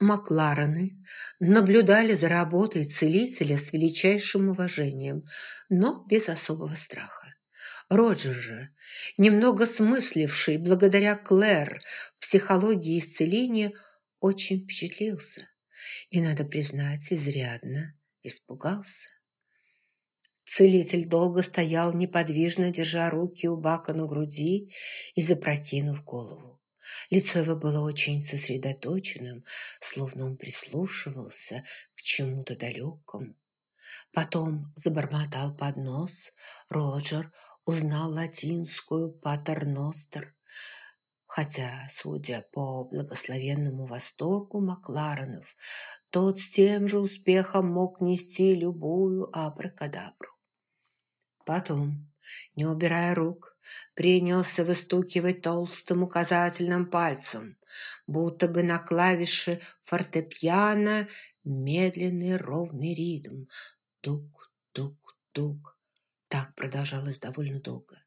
Макларены наблюдали за работой целителя с величайшим уважением, но без особого страха. Роджер же, немного смысливший благодаря Клэр психологии исцеления, очень впечатлился и, надо признать, изрядно испугался. Целитель долго стоял неподвижно, держа руки у Бака на груди и запрокинув голову. Лицо его было очень сосредоточенным, словно он прислушивался к чему-то далекому. Потом забормотал под нос. Роджер узнал латинскую «патерностер», хотя, судя по благословенному восторгу Макларенов, тот с тем же успехом мог нести любую абракадабру. Потом, не убирая рук, принялся выстукивать толстым указательным пальцем, будто бы на клавише фортепиано медленный ровный ритм. Тук-тук-тук. Так продолжалось довольно долго.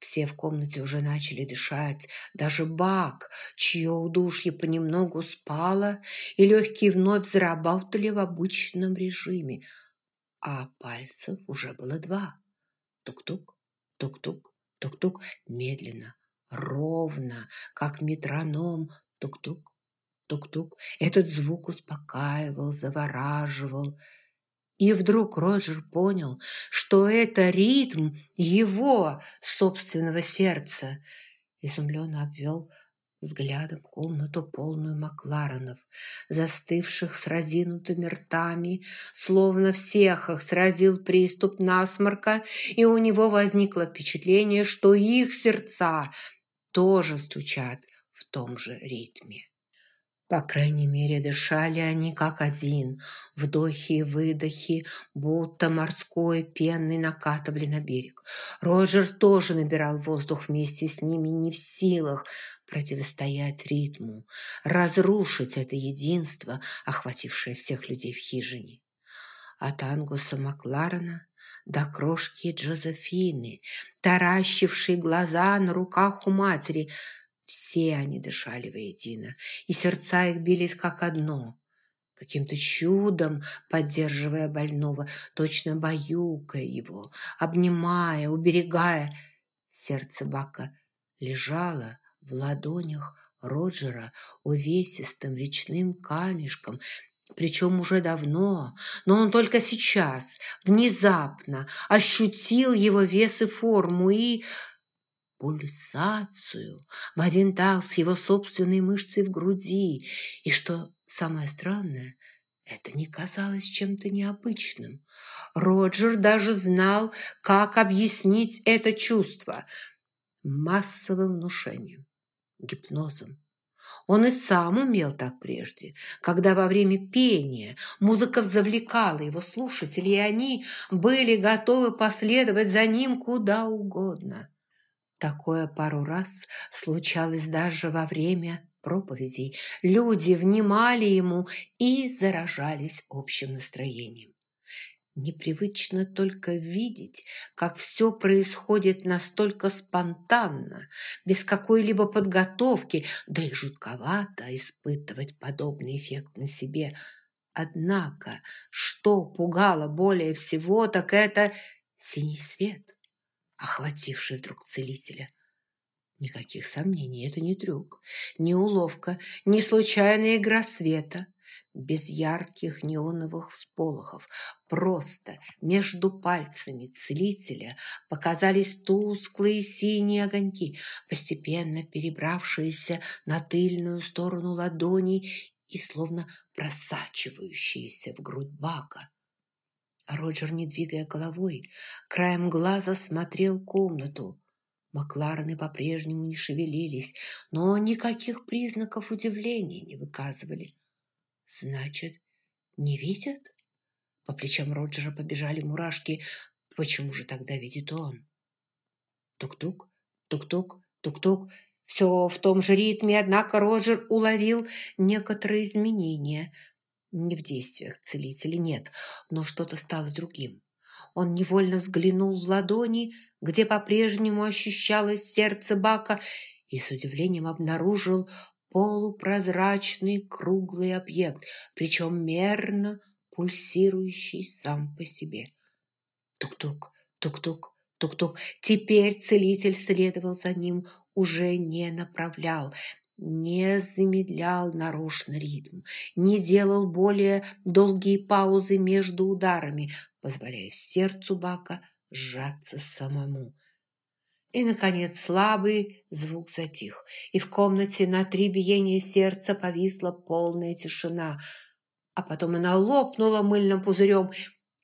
Все в комнате уже начали дышать, даже Бак, чье удушье понемногу спало, и легкие вновь заработали в обычном режиме, а пальцев уже было два. Тук-тук, тук-тук. Тук-тук медленно, ровно, как метроном. Тук-тук, тук-тук. Этот звук успокаивал, завораживал. И вдруг Роджер понял, что это ритм его собственного сердца. Изумленно обвел взглядом комнату, полную Макларенов, застывших с разинутыми ртами, словно всех их сразил приступ насморка, и у него возникло впечатление, что их сердца тоже стучат в том же ритме. По крайней мере, дышали они как один, вдохи и выдохи, будто морской пеной накатывали на берег. Роджер тоже набирал воздух вместе с ними, не в силах противостоять ритму, разрушить это единство, охватившее всех людей в хижине. От Ангуса Макларена до крошки Джозефины, таращившей глаза на руках у матери – все они дышали воедино, и сердца их бились как одно, каким-то чудом поддерживая больного, точно баюкая его, обнимая, уберегая. Сердце Бака лежало в ладонях Роджера увесистым речным камешком, причем уже давно, но он только сейчас, внезапно, ощутил его вес и форму и пульсацию в один тал с его собственной мышцей в груди. И что самое странное, это не казалось чем-то необычным. Роджер даже знал, как объяснить это чувство массовым внушением, гипнозом. Он и сам умел так прежде, когда во время пения музыка завлекала его слушателей, и они были готовы последовать за ним куда угодно. Такое пару раз случалось даже во время проповедей. Люди внимали ему и заражались общим настроением. Непривычно только видеть, как все происходит настолько спонтанно, без какой-либо подготовки, да и жутковато испытывать подобный эффект на себе. Однако, что пугало более всего, так это синий свет – охвативший вдруг целителя. Никаких сомнений, это не трюк, не уловка, не случайная игра света, без ярких неоновых всполохов. Просто между пальцами целителя показались тусклые синие огоньки, постепенно перебравшиеся на тыльную сторону ладони и словно просачивающиеся в грудь бака. Роджер, не двигая головой, краем глаза смотрел комнату. Макларены по-прежнему не шевелились, но никаких признаков удивления не выказывали. «Значит, не видят?» По плечам Роджера побежали мурашки. «Почему же тогда видит он?» Тук-тук, тук-тук, тук-тук. Все в том же ритме, однако Роджер уловил некоторые изменения – не в действиях целителя, нет, но что-то стало другим. Он невольно взглянул в ладони, где по-прежнему ощущалось сердце Бака, и с удивлением обнаружил полупрозрачный круглый объект, причем мерно пульсирующий сам по себе. Тук-тук, тук-тук, тук-тук. Теперь целитель следовал за ним, уже не направлял, не замедлял нарочно ритм, не делал более долгие паузы между ударами, позволяя сердцу Бака сжаться самому. И, наконец, слабый звук затих, и в комнате на три биения сердца повисла полная тишина, а потом она лопнула мыльным пузырем,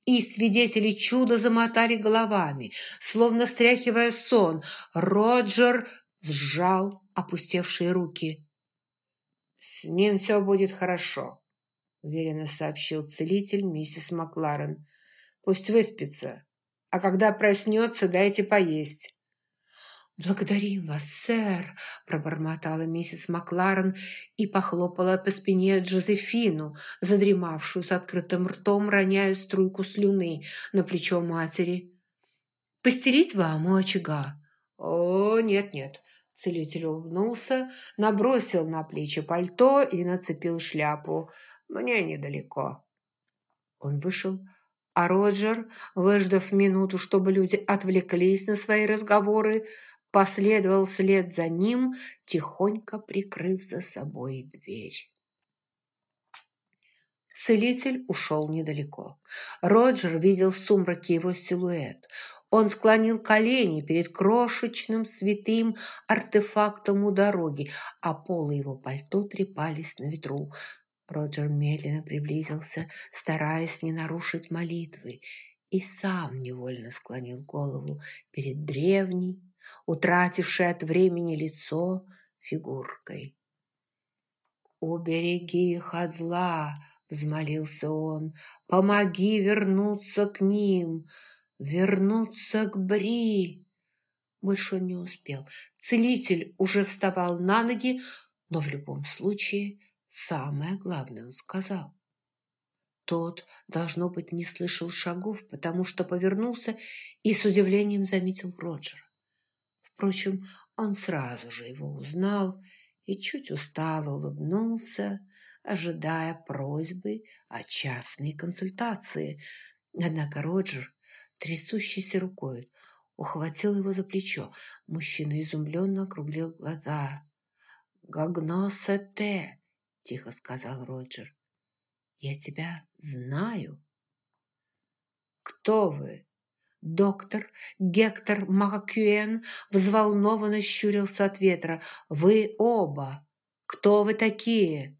и свидетели чуда замотали головами, словно стряхивая сон. Роджер сжал опустевшие руки. «С ним все будет хорошо», — уверенно сообщил целитель миссис Макларен. «Пусть выспится, а когда проснется, дайте поесть». «Благодарим вас, сэр!» – пробормотала миссис Макларен и похлопала по спине Джозефину, задремавшую с открытым ртом, роняя струйку слюны на плечо матери. «Постелить вам у очага?» «О, нет-нет!» Целитель улыбнулся, набросил на плечи пальто и нацепил шляпу. «Мне недалеко». Он вышел, а Роджер, выждав минуту, чтобы люди отвлеклись на свои разговоры, последовал вслед за ним, тихонько прикрыв за собой дверь. Целитель ушел недалеко. Роджер видел в сумраке его силуэт. Он склонил колени перед крошечным святым артефактом у дороги, а полы его пальто трепались на ветру. Роджер медленно приблизился, стараясь не нарушить молитвы, и сам невольно склонил голову перед древней, утратившей от времени лицо фигуркой. «Убереги их от зла!» — взмолился он. «Помоги вернуться к ним, вернуться к Бри!» Больше не успел. Целитель уже вставал на ноги, но в любом случае самое главное он сказал. Тот, должно быть, не слышал шагов, потому что повернулся и с удивлением заметил Роджера. Впрочем, он сразу же его узнал и чуть устало улыбнулся, ожидая просьбы о частной консультации. Однако Роджер, трясущейся рукой, ухватил его за плечо. Мужчина изумленно округлил глаза. «Гагносете!» – тихо сказал Роджер. «Я тебя знаю». «Кто вы?» Доктор Гектор Маккюэн взволнованно щурился от ветра. «Вы оба! Кто вы такие?»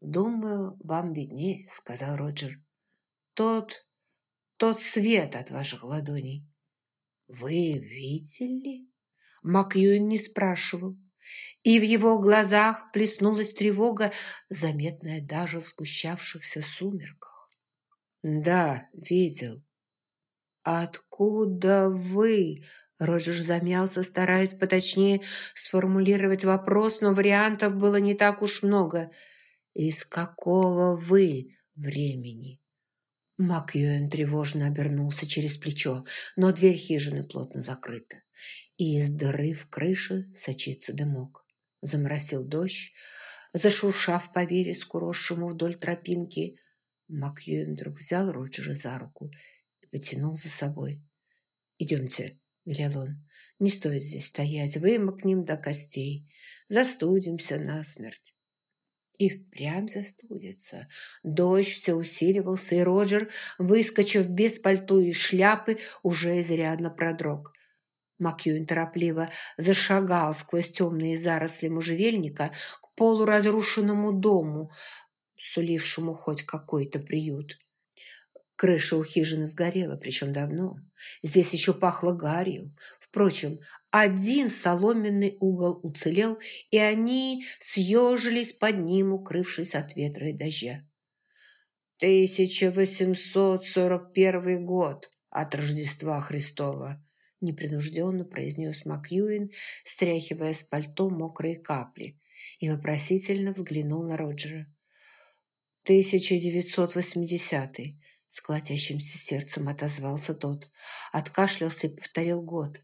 «Думаю, вам виднее», — сказал Роджер. «Тот, тот свет от ваших ладоней». «Вы видели?» Макьюэн не спрашивал, и в его глазах плеснулась тревога, заметная даже в сгущавшихся сумерках. «Да, видел», «Откуда вы?» Роджер замялся, стараясь поточнее сформулировать вопрос, но вариантов было не так уж много. «Из какого вы времени?» Макьюэн тревожно обернулся через плечо, но дверь хижины плотно закрыта, и из дыры в крыше сочится дымок. Заморосил дождь, зашуршав по вереску, росшему вдоль тропинки. Макьюэн вдруг взял Роджера за руку потянул за собой. «Идемте», — велел он, — «не стоит здесь стоять, вымокнем до костей, застудимся насмерть». И впрямь застудится. Дождь все усиливался, и Роджер, выскочив без пальто и шляпы, уже изрядно продрог. Макьюин торопливо зашагал сквозь темные заросли можжевельника к полуразрушенному дому, сулившему хоть какой-то приют. Крыша у хижины сгорела, причем давно. Здесь еще пахло гарью. Впрочем, один соломенный угол уцелел, и они съежились под ним, укрывшись от ветра и дождя. 1841 год от Рождества Христова, непринужденно произнес Макьюин, стряхивая с пальто мокрые капли, и вопросительно взглянул на Роджера. 1980 с колотящимся сердцем отозвался тот. Откашлялся и повторил год.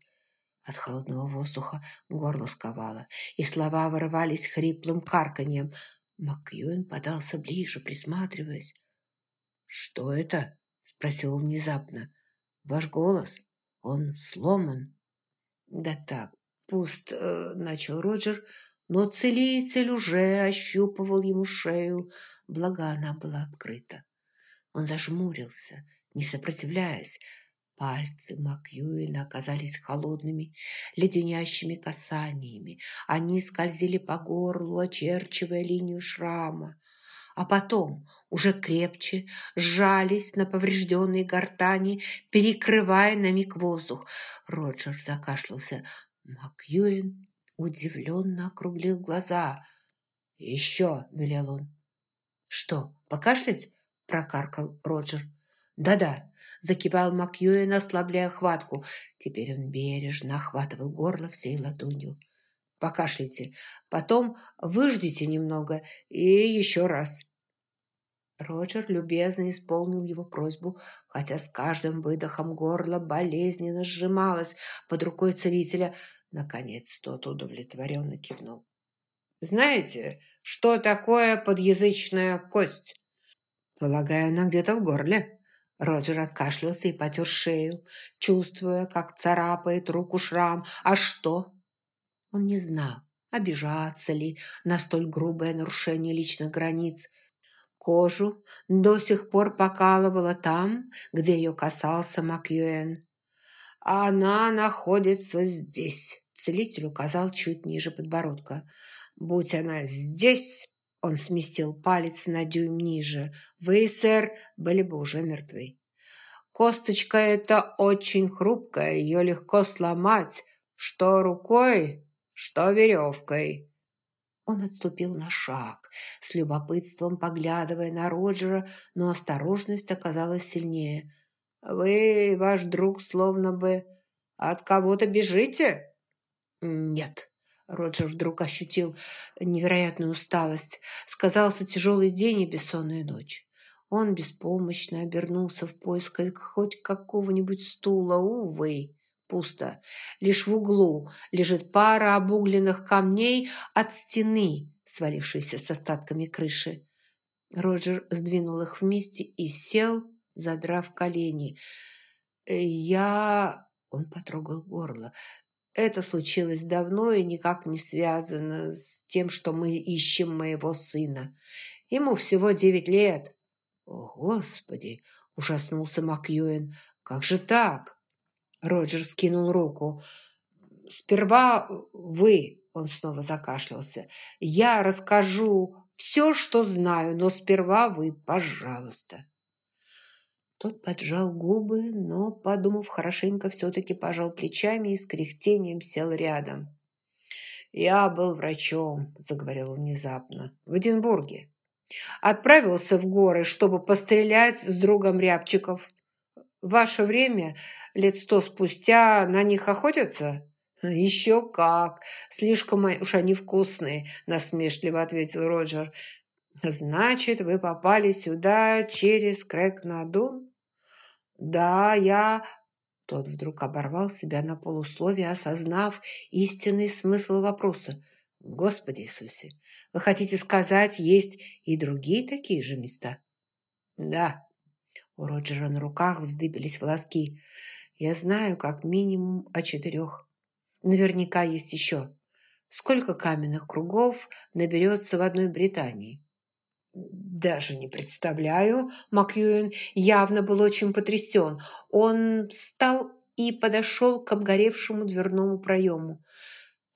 От холодного воздуха горло сковало, и слова вырывались хриплым карканьем. Макьюин подался ближе, присматриваясь. «Что это?» – спросил внезапно. «Ваш голос? Он сломан?» «Да так, пуст», э, – начал Роджер, но целитель уже ощупывал ему шею, благо она была открыта. Он зажмурился, не сопротивляясь, Пальцы Макьюина оказались холодными, леденящими касаниями. Они скользили по горлу, очерчивая линию шрама. А потом, уже крепче, сжались на поврежденной гортани, перекрывая на миг воздух. Роджер закашлялся. Макьюин удивленно округлил глаза. «Еще!» – велел он. «Что, покашлять?» – прокаркал Роджер. «Да-да, закипал Макьюэн, ослабляя хватку. Теперь он бережно охватывал горло всей ладонью. «Покашляйте, потом выждите немного и еще раз». Роджер любезно исполнил его просьбу, хотя с каждым выдохом горло болезненно сжималось под рукой целителя. Наконец тот удовлетворенно кивнул. «Знаете, что такое подъязычная кость?» «Полагаю, она где-то в горле», Роджер откашлялся и потер шею, чувствуя, как царапает руку шрам. А что? Он не знал, обижаться ли на столь грубое нарушение личных границ. Кожу до сих пор покалывала там, где ее касался Макьюэн. «Она находится здесь», — целитель указал чуть ниже подбородка. «Будь она здесь, он сместил палец на дюйм ниже. «Вы, сэр, были бы уже мертвы. Косточка эта очень хрупкая, ее легко сломать, что рукой, что веревкой». Он отступил на шаг, с любопытством поглядывая на Роджера, но осторожность оказалась сильнее. «Вы, ваш друг, словно бы от кого-то бежите?» «Нет», Роджер вдруг ощутил невероятную усталость. Сказался тяжелый день и бессонная ночь. Он беспомощно обернулся в поисках хоть какого-нибудь стула. Увы, пусто. Лишь в углу лежит пара обугленных камней от стены, свалившейся с остатками крыши. Роджер сдвинул их вместе и сел, задрав колени. «Я...» — он потрогал горло. Это случилось давно и никак не связано с тем, что мы ищем моего сына. Ему всего девять лет. О, Господи! Ужаснулся Макьюэн. Как же так? Роджер скинул руку. Сперва вы, он снова закашлялся. Я расскажу все, что знаю, но сперва вы, пожалуйста. Тот поджал губы, но, подумав хорошенько, все-таки пожал плечами и с кряхтением сел рядом. «Я был врачом», – заговорил внезапно, – «в Эдинбурге. Отправился в горы, чтобы пострелять с другом рябчиков. В ваше время, лет сто спустя, на них охотятся?» «Еще как! Слишком уж они вкусные», – насмешливо ответил Роджер. «Значит, вы попали сюда через Крэк-Надун?» «Да, я...» Тот вдруг оборвал себя на полусловие, осознав истинный смысл вопроса. «Господи Иисусе, вы хотите сказать, есть и другие такие же места?» «Да». У Роджера на руках вздыбились волоски. «Я знаю как минимум о четырех. Наверняка есть еще. Сколько каменных кругов наберется в одной Британии?» «Даже не представляю». Макьюэн явно был очень потрясен. Он встал и подошел к обгоревшему дверному проему.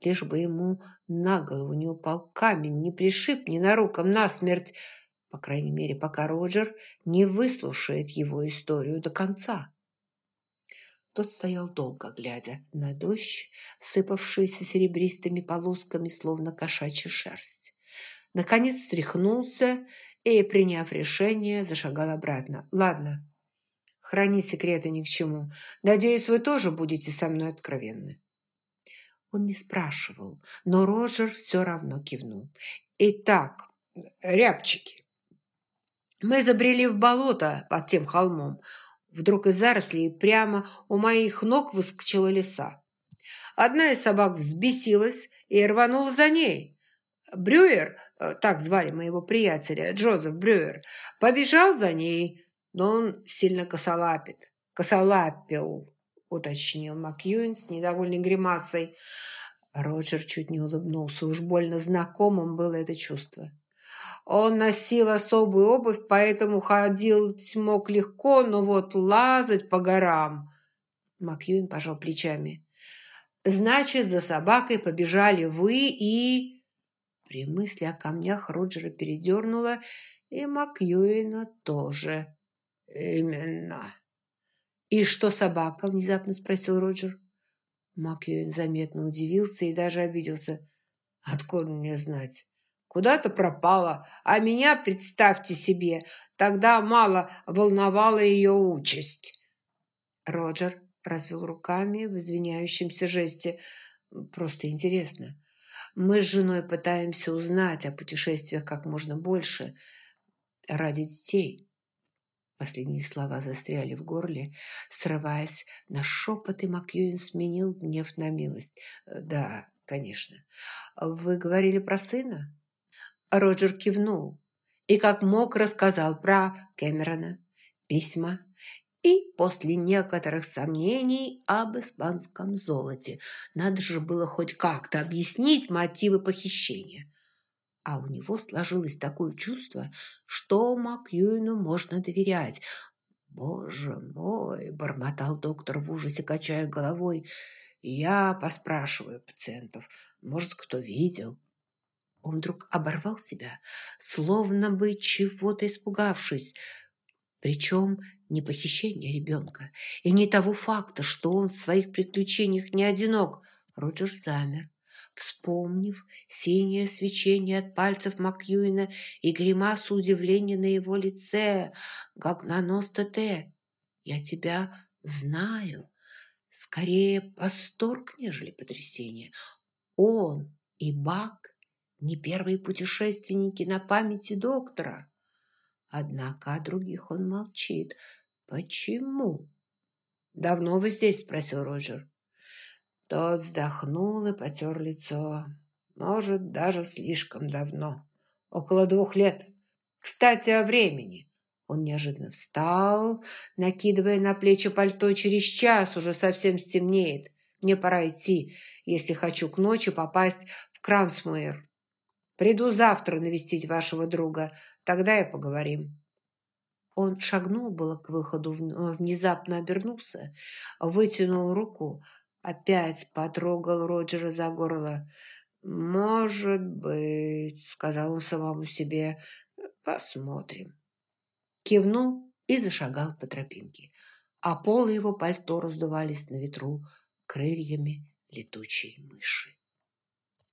Лишь бы ему на голову не упал камень, не пришиб ненаруком насмерть. По крайней мере, пока Роджер не выслушает его историю до конца. Тот стоял долго, глядя на дождь, сыпавшийся серебристыми полосками, словно кошачья шерсть. Наконец встряхнулся и, приняв решение, зашагал обратно. «Ладно, хранить секреты ни к чему. Надеюсь, вы тоже будете со мной откровенны». Он не спрашивал, но Роджер все равно кивнул. «Итак, рябчики. Мы забрели в болото под тем холмом. Вдруг из зарослей прямо у моих ног выскочила лиса. одна из собак взбесилась и рванула за ней. Брюер, так звали моего приятеля, Джозеф Брюер, побежал за ней, но он сильно косолапит. Косолапил, уточнил Макьюин с недовольной гримасой. Роджер чуть не улыбнулся. Уж больно знакомым было это чувство. Он носил особую обувь, поэтому ходил мог легко, но вот лазать по горам... Макьюин пожал плечами. «Значит, за собакой побежали вы и...» При мысли о камнях Роджера передернуло, и Макьюина тоже. «Именно». «И что собака?» – внезапно спросил Роджер. Макьюин заметно удивился и даже обиделся. «Откуда мне знать? Куда-то пропала, а меня, представьте себе, тогда мало волновала ее участь». Роджер развел руками в извиняющемся жесте. «Просто интересно. Мы с женой пытаемся узнать о путешествиях как можно больше ради детей». Последние слова застряли в горле, срываясь на шепот, и Макьюин сменил гнев на милость. «Да, конечно. Вы говорили про сына?» Роджер кивнул и как мог рассказал про Кэмерона, письма и после некоторых сомнений об испанском золоте. Надо же было хоть как-то объяснить мотивы похищения. А у него сложилось такое чувство, что Макьюину можно доверять. «Боже мой!» – бормотал доктор в ужасе, качая головой. «Я поспрашиваю пациентов. Может, кто видел?» Он вдруг оборвал себя, словно бы чего-то испугавшись. Причем не похищение ребенка и не того факта, что он в своих приключениях не одинок. Роджер замер, вспомнив синее свечение от пальцев Макьюина и гримасу удивления на его лице. «Гагнаносте, я тебя знаю». Скорее восторг, нежели потрясение. Он и Бак не первые путешественники на памяти доктора. Однако о других он молчит. Почему? «Давно вы здесь?» – спросил Роджер. Тот вздохнул и потер лицо. Может, даже слишком давно. Около двух лет. Кстати, о времени. Он неожиданно встал, накидывая на плечи пальто. Через час уже совсем стемнеет. Мне пора идти, если хочу к ночи попасть в Крансмуэр. Приду завтра навестить вашего друга. Тогда и поговорим». Он шагнул было к выходу, внезапно обернулся, вытянул руку, опять потрогал Роджера за горло. «Может быть», — сказал он самому себе, — «посмотрим». Кивнул и зашагал по тропинке, а полы его пальто раздувались на ветру крыльями летучей мыши.